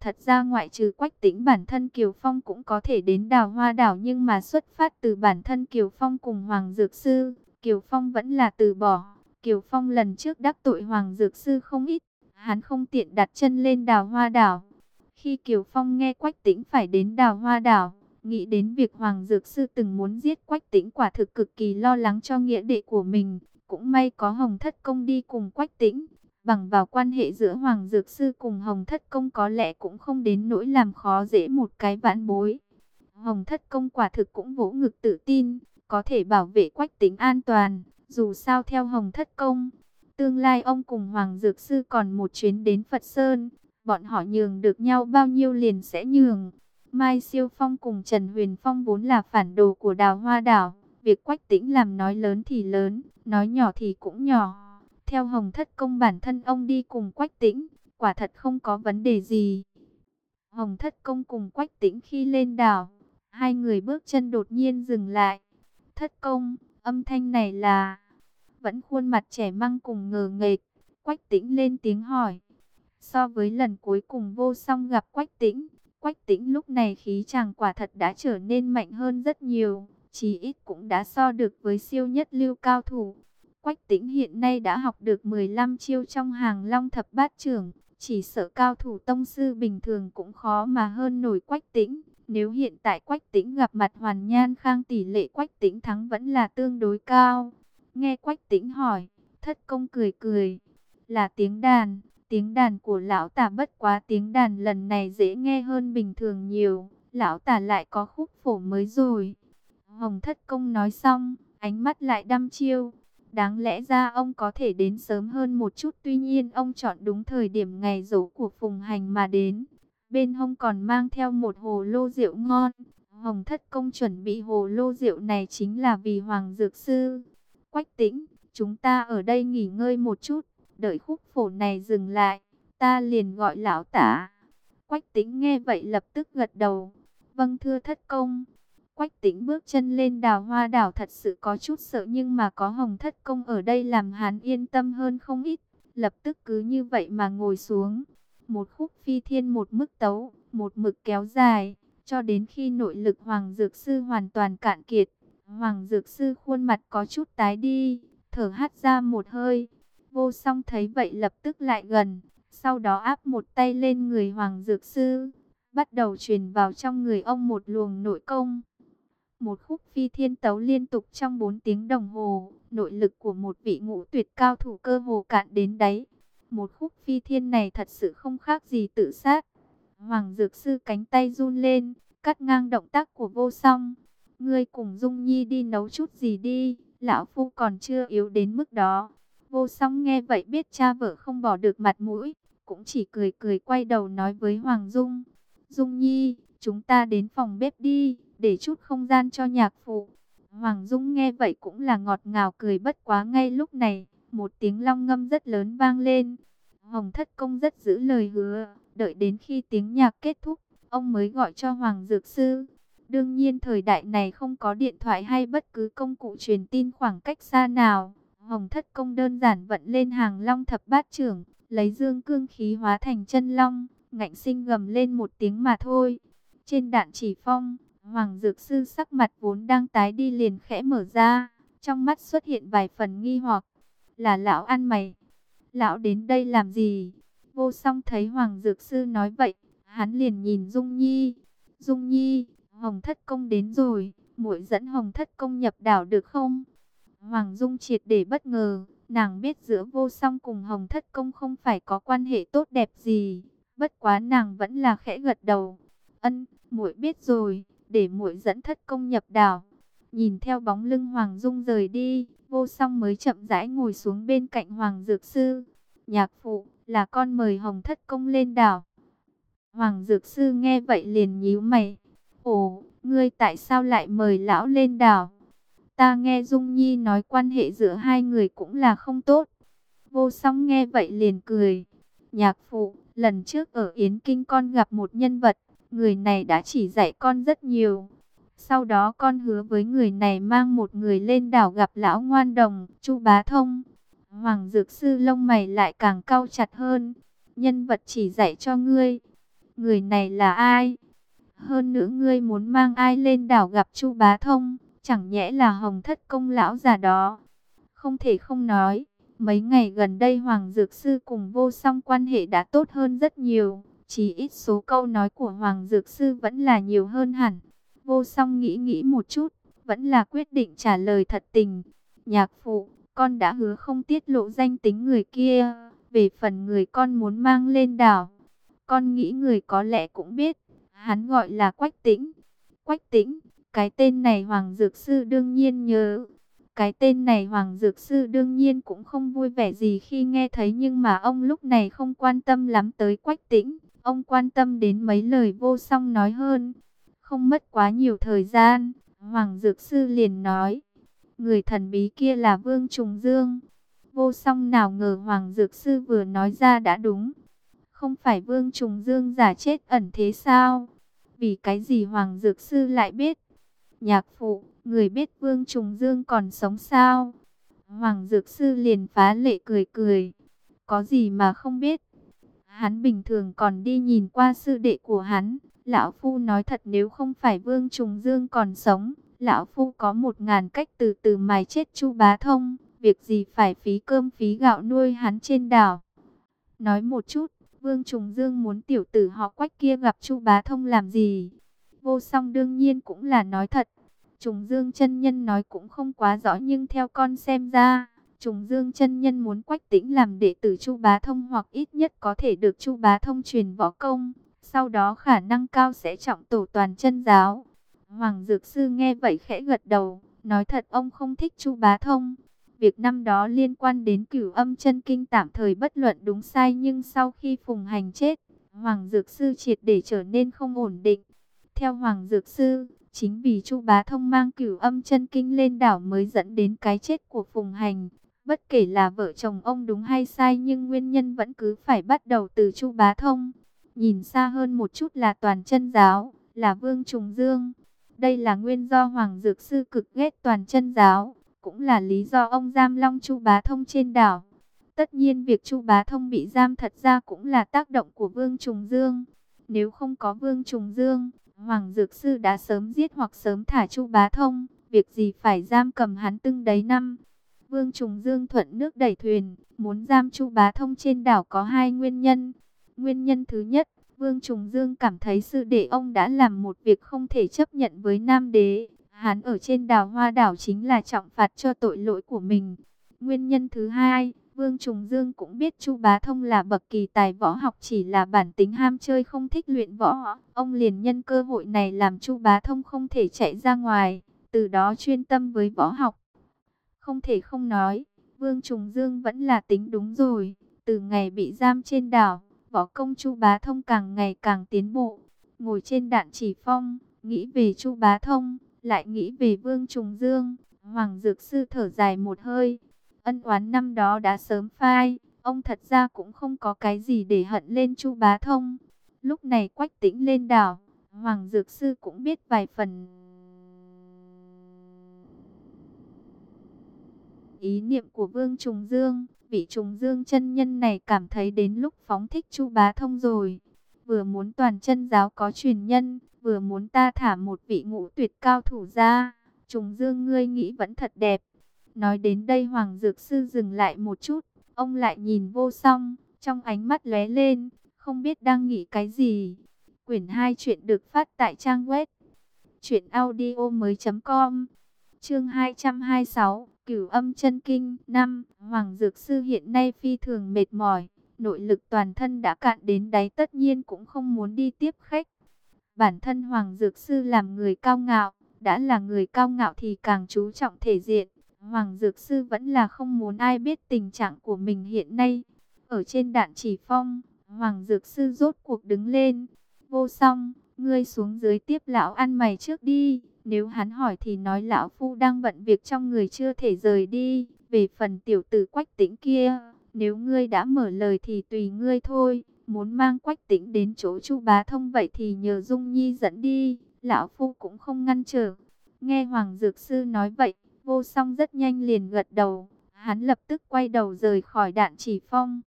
Thật ra ngoại trừ Quách Tĩnh bản thân Kiều Phong cũng có thể đến đào hoa đảo nhưng mà xuất phát từ bản thân Kiều Phong cùng Hoàng Dược Sư Kiều Phong vẫn là từ bỏ. Kiều Phong lần trước đắc tội Hoàng Dược Sư không ít. Hắn không tiện đặt chân lên đào hoa đảo. Khi Kiều Phong nghe Quách Tĩnh phải đến đào hoa đảo, nghĩ đến việc Hoàng Dược Sư từng muốn giết Quách Tĩnh quả thực cực kỳ lo lắng cho nghĩa đệ của mình. Cũng may có Hồng Thất Công đi cùng Quách Tĩnh. Bằng vào quan hệ giữa Hoàng Dược Sư cùng Hồng Thất Công có lẽ cũng không đến nỗi làm khó dễ một cái vãn bối. Hồng Thất Công quả thực cũng vỗ ngực tự tin, có thể bảo vệ quách tĩnh an toàn. Dù sao theo Hồng Thất Công, tương lai ông cùng Hoàng Dược Sư còn một chuyến đến Phật Sơn, bọn họ nhường được nhau bao nhiêu liền sẽ nhường. Mai Siêu Phong cùng Trần Huyền Phong vốn là phản đồ của đào hoa đảo. Việc quách tĩnh làm nói lớn thì lớn, nói nhỏ thì cũng nhỏ. Theo Hồng Thất Công bản thân ông đi cùng quách tĩnh, quả thật không có vấn đề gì. Hồng Thất Công cùng quách tĩnh khi lên đảo, hai người bước chân đột nhiên dừng lại. Thất công, âm thanh này là... Vẫn khuôn mặt trẻ măng cùng ngờ nghệch. Quách tĩnh lên tiếng hỏi. So với lần cuối cùng vô song gặp quách tĩnh, quách tĩnh lúc này khí chàng quả thật đã trở nên mạnh hơn rất nhiều. chí ít cũng đã so được với siêu nhất lưu cao thủ. Quách tĩnh hiện nay đã học được 15 chiêu trong hàng long thập bát trưởng. Chỉ sợ cao thủ tông sư bình thường cũng khó mà hơn nổi quách tĩnh. Nếu hiện tại Quách Tĩnh gặp mặt Hoàn Nhan Khang tỷ lệ Quách Tĩnh thắng vẫn là tương đối cao. Nghe Quách Tĩnh hỏi, thất công cười cười, là tiếng đàn, tiếng đàn của lão tả bất quá tiếng đàn lần này dễ nghe hơn bình thường nhiều, lão tả lại có khúc phổ mới rồi. Hồng thất công nói xong, ánh mắt lại đăm chiêu. Đáng lẽ ra ông có thể đến sớm hơn một chút tuy nhiên ông chọn đúng thời điểm ngày dỗ của Phùng Hành mà đến. Bên hông còn mang theo một hồ lô rượu ngon. Hồng thất công chuẩn bị hồ lô rượu này chính là vì Hoàng Dược Sư. Quách tĩnh, chúng ta ở đây nghỉ ngơi một chút, đợi khúc phổ này dừng lại. ta liền gọi lão tả. Quách tính nghe vậy lập tức gật đầu. Vâng thưa thất công. Quách tính bước chân lên đào hoa đảo thật sự có chút sợ nhưng mà có hồng thất công ở đây làm hắn yên tâm hơn không ít. Lập tức cứ như vậy mà ngồi xuống. Một khúc phi thiên một mức tấu, một mực kéo dài, cho đến khi nội lực Hoàng Dược Sư hoàn toàn cạn kiệt. Hoàng Dược Sư khuôn mặt có chút tái đi, thở hắt ra một hơi. Vô song thấy vậy lập tức lại gần, sau đó áp một tay lên người Hoàng Dược Sư, bắt đầu truyền vào trong người ông một luồng nội công. Một khúc phi thiên tấu liên tục trong 4 tiếng đồng hồ, nội lực của một vị ngũ tuyệt cao thủ cơ hồ cạn đến đáy. Một khúc phi thiên này thật sự không khác gì tự sát. Hoàng Dược Sư cánh tay run lên, cắt ngang động tác của vô song. Ngươi cùng Dung Nhi đi nấu chút gì đi, lão phu còn chưa yếu đến mức đó. Vô song nghe vậy biết cha vợ không bỏ được mặt mũi, cũng chỉ cười cười quay đầu nói với Hoàng Dung. Dung Nhi, chúng ta đến phòng bếp đi, để chút không gian cho nhạc phụ. Hoàng Dung nghe vậy cũng là ngọt ngào cười bất quá ngay lúc này, một tiếng long ngâm rất lớn vang lên. Hồng Thất Công rất giữ lời hứa, đợi đến khi tiếng nhạc kết thúc, ông mới gọi cho Hoàng Dược Sư. Đương nhiên thời đại này không có điện thoại hay bất cứ công cụ truyền tin khoảng cách xa nào. Hồng Thất Công đơn giản vận lên hàng long thập bát trưởng, lấy dương cương khí hóa thành chân long, ngạnh sinh gầm lên một tiếng mà thôi. Trên đạn chỉ phong, Hoàng Dược Sư sắc mặt vốn đang tái đi liền khẽ mở ra, trong mắt xuất hiện vài phần nghi hoặc. Là lão ăn mày, lão đến đây làm gì? Vô song thấy Hoàng Dược Sư nói vậy, hắn liền nhìn Dung Nhi. Dung Nhi, Hồng Thất Công đến rồi, muội dẫn Hồng Thất Công nhập đảo được không? Hoàng Dung triệt để bất ngờ, nàng biết giữa vô song cùng Hồng Thất Công không phải có quan hệ tốt đẹp gì. Bất quá nàng vẫn là khẽ gật đầu. Ân, muội biết rồi, để muội dẫn Thất Công nhập đảo. Nhìn theo bóng lưng Hoàng Dung rời đi, vô song mới chậm rãi ngồi xuống bên cạnh Hoàng Dược Sư. Nhạc phụ, là con mời Hồng Thất Công lên đảo. Hoàng Dược Sư nghe vậy liền nhíu mày. Ồ, ngươi tại sao lại mời lão lên đảo? Ta nghe Dung Nhi nói quan hệ giữa hai người cũng là không tốt. Vô song nghe vậy liền cười. Nhạc phụ, lần trước ở Yến Kinh con gặp một nhân vật, người này đã chỉ dạy con rất nhiều. Sau đó con hứa với người này mang một người lên đảo gặp lão ngoan đồng, Chu Bá Thông. Hoàng Dược Sư lông mày lại càng cau chặt hơn. Nhân vật chỉ dạy cho ngươi. Người này là ai? Hơn nữa ngươi muốn mang ai lên đảo gặp Chu Bá Thông? Chẳng nhẽ là Hồng Thất Công lão già đó? Không thể không nói. Mấy ngày gần đây Hoàng Dược Sư cùng vô song quan hệ đã tốt hơn rất nhiều. Chỉ ít số câu nói của Hoàng Dược Sư vẫn là nhiều hơn hẳn. Vô song nghĩ nghĩ một chút, vẫn là quyết định trả lời thật tình. Nhạc phụ, con đã hứa không tiết lộ danh tính người kia. Về phần người con muốn mang lên đảo, con nghĩ người có lẽ cũng biết. Hắn gọi là Quách Tĩnh. Quách Tĩnh, cái tên này Hoàng Dược Sư đương nhiên nhớ. Cái tên này Hoàng Dược Sư đương nhiên cũng không vui vẻ gì khi nghe thấy nhưng mà ông lúc này không quan tâm lắm tới Quách Tĩnh. Ông quan tâm đến mấy lời vô song nói hơn. Không mất quá nhiều thời gian, Hoàng Dược Sư liền nói. Người thần bí kia là Vương Trùng Dương. Vô song nào ngờ Hoàng Dược Sư vừa nói ra đã đúng. Không phải Vương Trùng Dương giả chết ẩn thế sao? Vì cái gì Hoàng Dược Sư lại biết? Nhạc phụ, người biết Vương Trùng Dương còn sống sao? Hoàng Dược Sư liền phá lệ cười cười. Có gì mà không biết? Hắn bình thường còn đi nhìn qua sư đệ của hắn. Lão Phu nói thật nếu không phải Vương Trùng Dương còn sống, Lão Phu có một ngàn cách từ từ mài chết Chu Bá Thông. Việc gì phải phí cơm phí gạo nuôi hắn trên đảo. Nói một chút, Vương Trùng Dương muốn tiểu tử họ quách kia gặp Chu Bá Thông làm gì? Vô song đương nhiên cũng là nói thật. Trùng Dương chân nhân nói cũng không quá rõ nhưng theo con xem ra, Trùng Dương chân nhân muốn Quách Tĩnh làm đệ tử Chu Bá Thông hoặc ít nhất có thể được Chu Bá Thông truyền võ công, sau đó khả năng cao sẽ trọng tổ toàn chân giáo. Hoàng Dược Sư nghe vậy khẽ gật đầu, nói thật ông không thích Chu Bá Thông. Việc năm đó liên quan đến cửu âm chân kinh tạm thời bất luận đúng sai nhưng sau khi Phùng Hành chết, Hoàng Dược Sư triệt để trở nên không ổn định. Theo Hoàng Dược Sư, chính vì Chu Bá Thông mang cửu âm chân kinh lên đảo mới dẫn đến cái chết của Phùng Hành. Bất kể là vợ chồng ông đúng hay sai nhưng nguyên nhân vẫn cứ phải bắt đầu từ Chu Bá Thông. Nhìn xa hơn một chút là toàn chân giáo, là Vương Trùng Dương. Đây là nguyên do Hoàng Dược Sư cực ghét toàn chân giáo, cũng là lý do ông giam long Chu Bá Thông trên đảo. Tất nhiên việc Chu Bá Thông bị giam thật ra cũng là tác động của Vương Trùng Dương. Nếu không có Vương Trùng Dương, Hoàng Dược Sư đã sớm giết hoặc sớm thả Chu Bá Thông, việc gì phải giam cầm hắn từng đấy năm. Vương Trùng Dương thuận nước đẩy thuyền, muốn giam Chu Bá Thông trên đảo có hai nguyên nhân. Nguyên nhân thứ nhất, Vương Trùng Dương cảm thấy sư đệ ông đã làm một việc không thể chấp nhận với Nam Đế. Hắn ở trên đảo Hoa Đảo chính là trọng phạt cho tội lỗi của mình. Nguyên nhân thứ hai, Vương Trùng Dương cũng biết Chu Bá Thông là bậc kỳ tài võ học chỉ là bản tính ham chơi không thích luyện võ. Ông liền nhân cơ hội này làm Chu Bá Thông không thể chạy ra ngoài, từ đó chuyên tâm với võ học. Không thể không nói, Vương Trùng Dương vẫn là tính đúng rồi. Từ ngày bị giam trên đảo, võ công Chu Bá Thông càng ngày càng tiến bộ. Ngồi trên đạn chỉ phong, nghĩ về Chu Bá Thông, lại nghĩ về Vương Trùng Dương. Hoàng Dược Sư thở dài một hơi. Ân oán năm đó đã sớm phai, ông thật ra cũng không có cái gì để hận lên Chu Bá Thông. Lúc này Quách Tĩnh lên đảo, Hoàng Dược Sư cũng biết vài phần. Ý niệm của Vương Trùng Dương, vị Trùng Dương chân nhân này cảm thấy đến lúc phóng thích Chu Bá Thông rồi. Vừa muốn toàn chân giáo có truyền nhân, vừa muốn ta thả một vị ngũ tuyệt cao thủ ra. Trùng Dương ngươi nghĩ vẫn thật đẹp. Nói đến đây Hoàng Dược Sư dừng lại một chút, ông lại nhìn vô song, trong ánh mắt lóe lên, không biết đang nghĩ cái gì. Quyển 2 chuyện được phát tại trang web audio mới com Chương 226 Cửu âm chân kinh 5 Hoàng Dược Sư hiện nay phi thường mệt mỏi, nội lực toàn thân đã cạn đến đáy tất nhiên cũng không muốn đi tiếp khách. Bản thân Hoàng Dược Sư làm người cao ngạo, đã là người cao ngạo thì càng chú trọng thể diện. Hoàng Dược Sư vẫn là không muốn ai biết tình trạng của mình hiện nay. Ở trên đạn chỉ phong, Hoàng Dược Sư rốt cuộc đứng lên. Vô song, ngươi xuống dưới tiếp lão ăn mày trước đi. Nếu hắn hỏi thì nói lão phu đang bận việc trong người chưa thể rời đi. Về phần tiểu tử quách tĩnh kia, nếu ngươi đã mở lời thì tùy ngươi thôi. Muốn mang quách tĩnh đến chỗ chu bá thông vậy thì nhờ Dung Nhi dẫn đi. Lão phu cũng không ngăn trở. Nghe Hoàng Dược Sư nói vậy, vô song rất nhanh liền gật đầu. Hắn lập tức quay đầu rời khỏi đạn chỉ phong.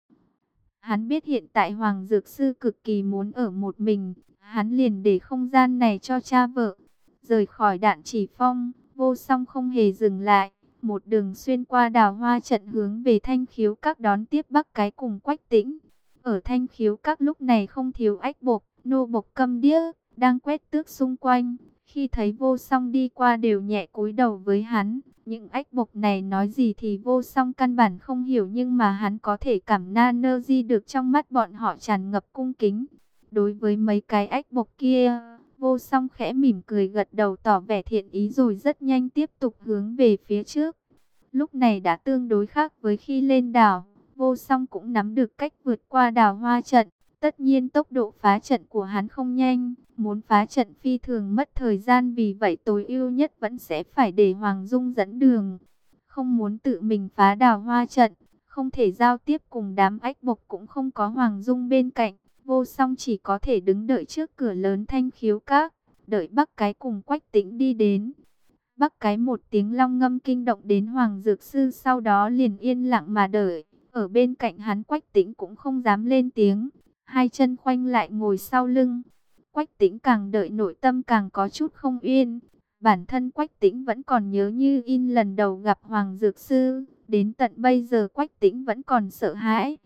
Hắn biết hiện tại Hoàng Dược Sư cực kỳ muốn ở một mình. Hắn liền để không gian này cho cha vợ. Rời khỏi đạn chỉ phong, vô song không hề dừng lại. Một đường xuyên qua đào hoa trận hướng về thanh khiếu các đón tiếp bắc cái cùng quách tĩnh. Ở thanh khiếu các lúc này không thiếu ách bộc, nô bộc câm đĩa đang quét tước xung quanh. Khi thấy vô song đi qua đều nhẹ cúi đầu với hắn. Những ách mục này nói gì thì vô song căn bản không hiểu nhưng mà hắn có thể cảm na nơ di được trong mắt bọn họ tràn ngập cung kính. Đối với mấy cái ách mục kia, vô song khẽ mỉm cười gật đầu tỏ vẻ thiện ý rồi rất nhanh tiếp tục hướng về phía trước. Lúc này đã tương đối khác với khi lên đảo, vô song cũng nắm được cách vượt qua đảo hoa trận. Tất nhiên tốc độ phá trận của hắn không nhanh, muốn phá trận phi thường mất thời gian vì vậy tối ưu nhất vẫn sẽ phải để Hoàng Dung dẫn đường. Không muốn tự mình phá đào hoa trận, không thể giao tiếp cùng đám ách bộc cũng không có Hoàng Dung bên cạnh. Vô song chỉ có thể đứng đợi trước cửa lớn thanh khiếu các, đợi bắc cái cùng quách tĩnh đi đến. Bắc cái một tiếng long ngâm kinh động đến Hoàng Dược Sư sau đó liền yên lặng mà đợi. Ở bên cạnh hắn quách tĩnh cũng không dám lên tiếng, hai chân khoanh lại ngồi sau lưng. Quách tĩnh càng đợi nội tâm càng có chút không yên. Bản thân Quách tĩnh vẫn còn nhớ như in lần đầu gặp Hoàng Dược Sư. Đến tận bây giờ Quách tĩnh vẫn còn sợ hãi.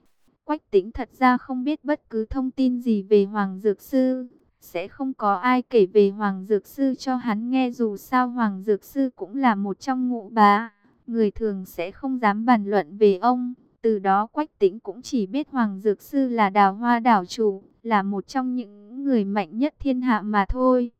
Quách tĩnh thật ra không biết bất cứ thông tin gì về Hoàng Dược Sư. Sẽ không có ai kể về Hoàng Dược Sư cho hắn nghe dù sao Hoàng Dược Sư cũng là một trong ngũ bá. Người thường sẽ không dám bàn luận về ông. Từ đó Quách Tĩnh cũng chỉ biết Hoàng Dược Sư là đào hoa đảo chủ, là một trong những người mạnh nhất thiên hạ mà thôi.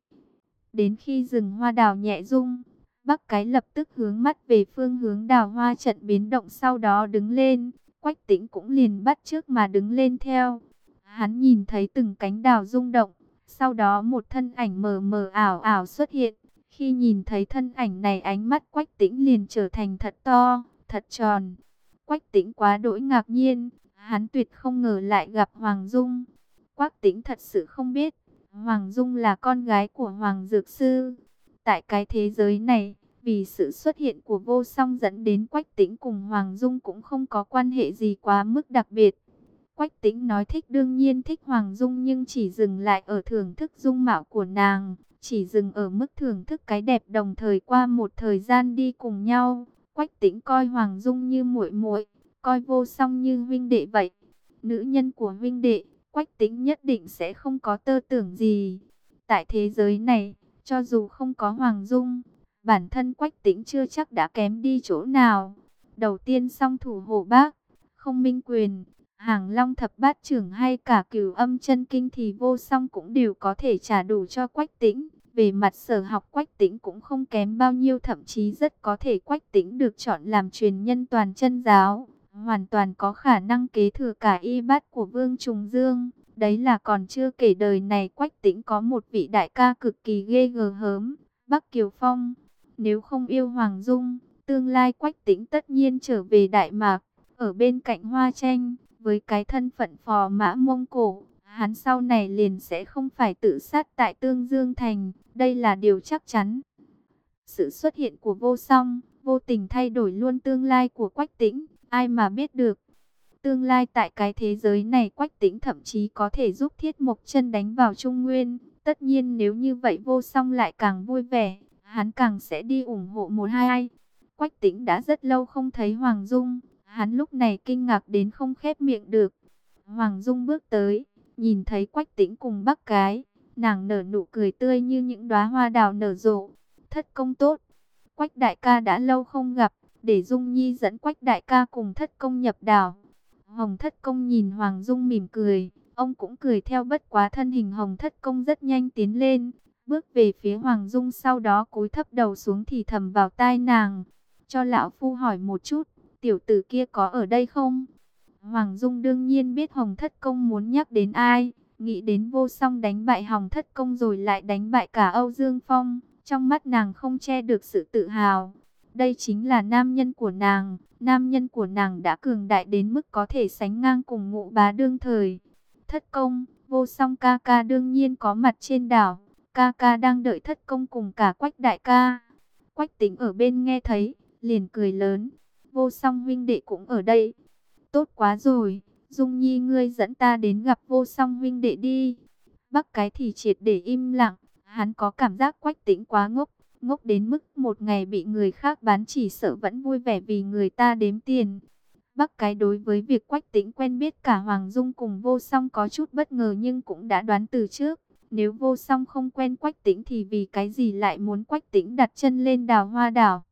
Đến khi rừng hoa đào nhẹ rung, Bắc Cái lập tức hướng mắt về phương hướng đào hoa trận biến động sau đó đứng lên. Quách Tĩnh cũng liền bắt trước mà đứng lên theo. Hắn nhìn thấy từng cánh đào rung động, sau đó một thân ảnh mờ mờ ảo ảo xuất hiện. Khi nhìn thấy thân ảnh này ánh mắt Quách Tĩnh liền trở thành thật to, thật tròn. Quách tĩnh quá đỗi ngạc nhiên, hắn tuyệt không ngờ lại gặp Hoàng Dung. Quách tĩnh thật sự không biết, Hoàng Dung là con gái của Hoàng Dược Sư. Tại cái thế giới này, vì sự xuất hiện của vô song dẫn đến Quách tĩnh cùng Hoàng Dung cũng không có quan hệ gì quá mức đặc biệt. Quách tĩnh nói thích đương nhiên thích Hoàng Dung nhưng chỉ dừng lại ở thưởng thức dung mạo của nàng, chỉ dừng ở mức thưởng thức cái đẹp đồng thời qua một thời gian đi cùng nhau. Quách tĩnh coi Hoàng Dung như muội muội, coi vô song như huynh đệ vậy. Nữ nhân của huynh đệ, Quách tĩnh nhất định sẽ không có tơ tưởng gì. Tại thế giới này, cho dù không có Hoàng Dung, bản thân Quách tĩnh chưa chắc đã kém đi chỗ nào. Đầu tiên song thủ hộ bác, không minh quyền, hàng long thập bát trưởng hay cả cửu âm chân kinh thì vô song cũng đều có thể trả đủ cho Quách tĩnh. Về mặt sở học Quách Tĩnh cũng không kém bao nhiêu thậm chí rất có thể Quách Tĩnh được chọn làm truyền nhân toàn chân giáo, hoàn toàn có khả năng kế thừa cả y bát của Vương Trùng Dương. Đấy là còn chưa kể đời này Quách Tĩnh có một vị đại ca cực kỳ ghê gờ hớm, Bắc Kiều Phong. Nếu không yêu Hoàng Dung, tương lai Quách Tĩnh tất nhiên trở về Đại Mạc, ở bên cạnh Hoa Tranh, với cái thân phận phò mã Mông Cổ hắn sau này liền sẽ không phải tự sát tại Tương Dương Thành, đây là điều chắc chắn. Sự xuất hiện của vô song, vô tình thay đổi luôn tương lai của Quách Tĩnh, ai mà biết được. Tương lai tại cái thế giới này Quách Tĩnh thậm chí có thể giúp Thiết Mộc chân đánh vào Trung Nguyên. Tất nhiên nếu như vậy vô song lại càng vui vẻ, hắn càng sẽ đi ủng hộ một hai ai. Quách Tĩnh đã rất lâu không thấy Hoàng Dung, hắn lúc này kinh ngạc đến không khép miệng được. Hoàng Dung bước tới, Nhìn thấy quách tĩnh cùng bác cái, nàng nở nụ cười tươi như những đóa hoa đào nở rộ. Thất công tốt, quách đại ca đã lâu không gặp, để Dung Nhi dẫn quách đại ca cùng thất công nhập đảo. Hồng thất công nhìn Hoàng Dung mỉm cười, ông cũng cười theo bất quá thân hình Hồng thất công rất nhanh tiến lên, bước về phía Hoàng Dung sau đó cúi thấp đầu xuống thì thầm vào tai nàng. Cho lão phu hỏi một chút, tiểu tử kia có ở đây không? Hoàng Dung đương nhiên biết Hồng Thất Công muốn nhắc đến ai, nghĩ đến vô song đánh bại Hồng Thất Công rồi lại đánh bại cả Âu Dương Phong, trong mắt nàng không che được sự tự hào. Đây chính là nam nhân của nàng, nam nhân của nàng đã cường đại đến mức có thể sánh ngang cùng ngụ bá đương thời. Thất Công, vô song ca ca đương nhiên có mặt trên đảo, ca ca đang đợi Thất Công cùng cả Quách đại ca. Quách tính ở bên nghe thấy, liền cười lớn, vô song huynh đệ cũng ở đây. Tốt quá rồi, Dung Nhi ngươi dẫn ta đến gặp vô song huynh đệ đi. Bắc cái thì triệt để im lặng, hắn có cảm giác quách tĩnh quá ngốc, ngốc đến mức một ngày bị người khác bán chỉ sợ vẫn vui vẻ vì người ta đếm tiền. Bắc cái đối với việc quách tĩnh quen biết cả Hoàng Dung cùng vô song có chút bất ngờ nhưng cũng đã đoán từ trước. Nếu vô song không quen quách tĩnh thì vì cái gì lại muốn quách tĩnh đặt chân lên đào hoa đảo.